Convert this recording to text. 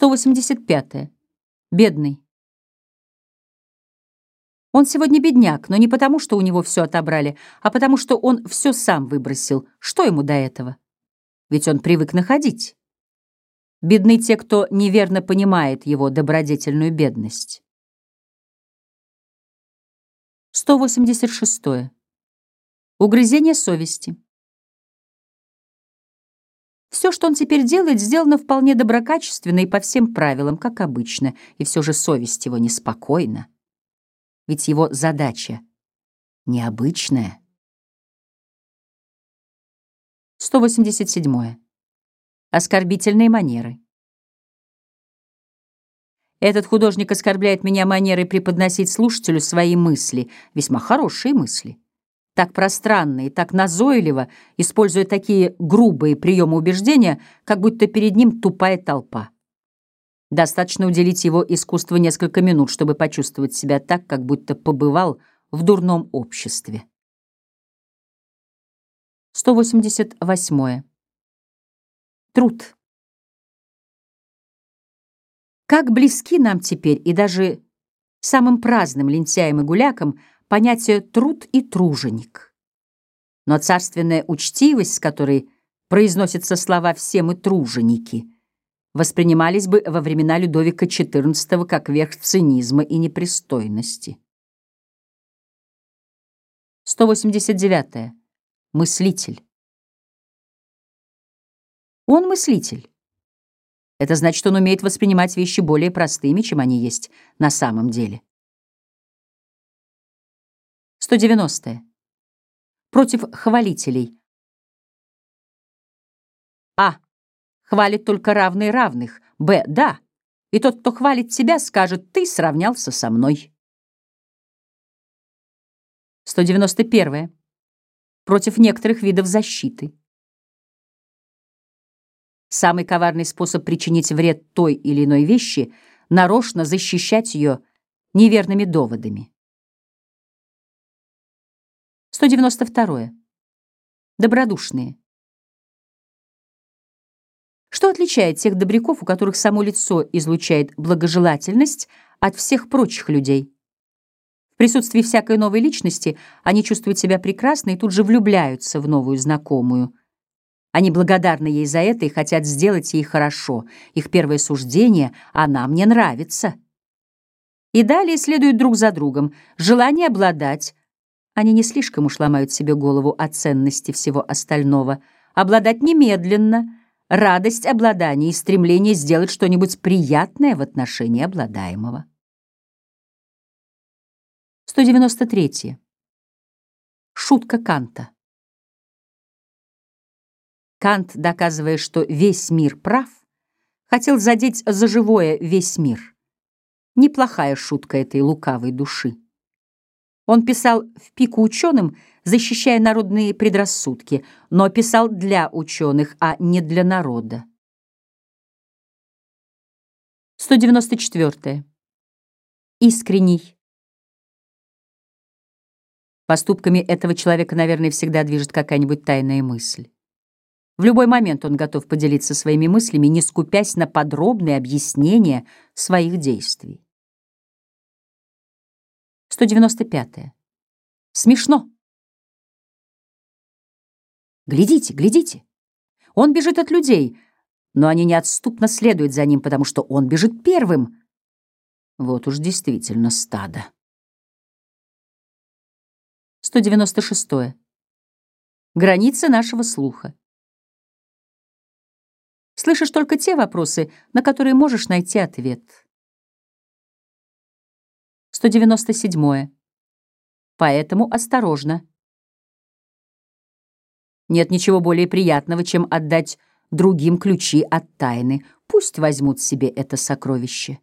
185. -е. Бедный. Он сегодня бедняк, но не потому, что у него все отобрали, а потому, что он все сам выбросил. Что ему до этого? Ведь он привык находить. Бедны те, кто неверно понимает его добродетельную бедность. 186. -е. Угрызение совести. Все, что он теперь делает, сделано вполне доброкачественно и по всем правилам, как обычно, и все же совесть его неспокойна. Ведь его задача необычная. 187. Оскорбительные манеры. Этот художник оскорбляет меня манерой преподносить слушателю свои мысли, весьма хорошие мысли так пространно и так назойливо, используя такие грубые приемы убеждения, как будто перед ним тупая толпа. Достаточно уделить его искусству несколько минут, чтобы почувствовать себя так, как будто побывал в дурном обществе. 188. Труд. Как близки нам теперь и даже самым праздным лентяям и гулякам понятие «труд» и «труженик». Но царственная учтивость, с которой произносятся слова «все мы труженики», воспринимались бы во времена Людовика XIV как верх цинизма и непристойности. 189. -е. Мыслитель. Он мыслитель. Это значит, он умеет воспринимать вещи более простыми, чем они есть на самом деле. 190. Против хвалителей. А. Хвалит только равные равных. Б. Да. И тот, кто хвалит тебя, скажет, ты сравнялся со мной. 191. Против некоторых видов защиты. Самый коварный способ причинить вред той или иной вещи — нарочно защищать ее неверными доводами. 192. Добродушные. Что отличает тех добряков, у которых само лицо излучает благожелательность от всех прочих людей? В присутствии всякой новой личности они чувствуют себя прекрасно и тут же влюбляются в новую знакомую. Они благодарны ей за это и хотят сделать ей хорошо. Их первое суждение «она мне нравится». И далее следуют друг за другом желание обладать, они не слишком уж ломают себе голову о ценности всего остального. Обладать немедленно, радость обладания и стремление сделать что-нибудь приятное в отношении обладаемого. 193. Шутка Канта. Кант, доказывая, что весь мир прав, хотел задеть за живое весь мир. Неплохая шутка этой лукавой души. Он писал в пику ученым, защищая народные предрассудки, но писал для ученых, а не для народа. 194. Искренний. Поступками этого человека, наверное, всегда движет какая-нибудь тайная мысль. В любой момент он готов поделиться своими мыслями, не скупясь на подробные объяснения своих действий. 195. Смешно. Глядите, глядите. Он бежит от людей, но они неотступно следуют за ним, потому что он бежит первым. Вот уж действительно стадо. 196. Границы нашего слуха. Слышишь только те вопросы, на которые можешь найти ответ. 197. Поэтому осторожно. Нет ничего более приятного, чем отдать другим ключи от тайны. Пусть возьмут себе это сокровище.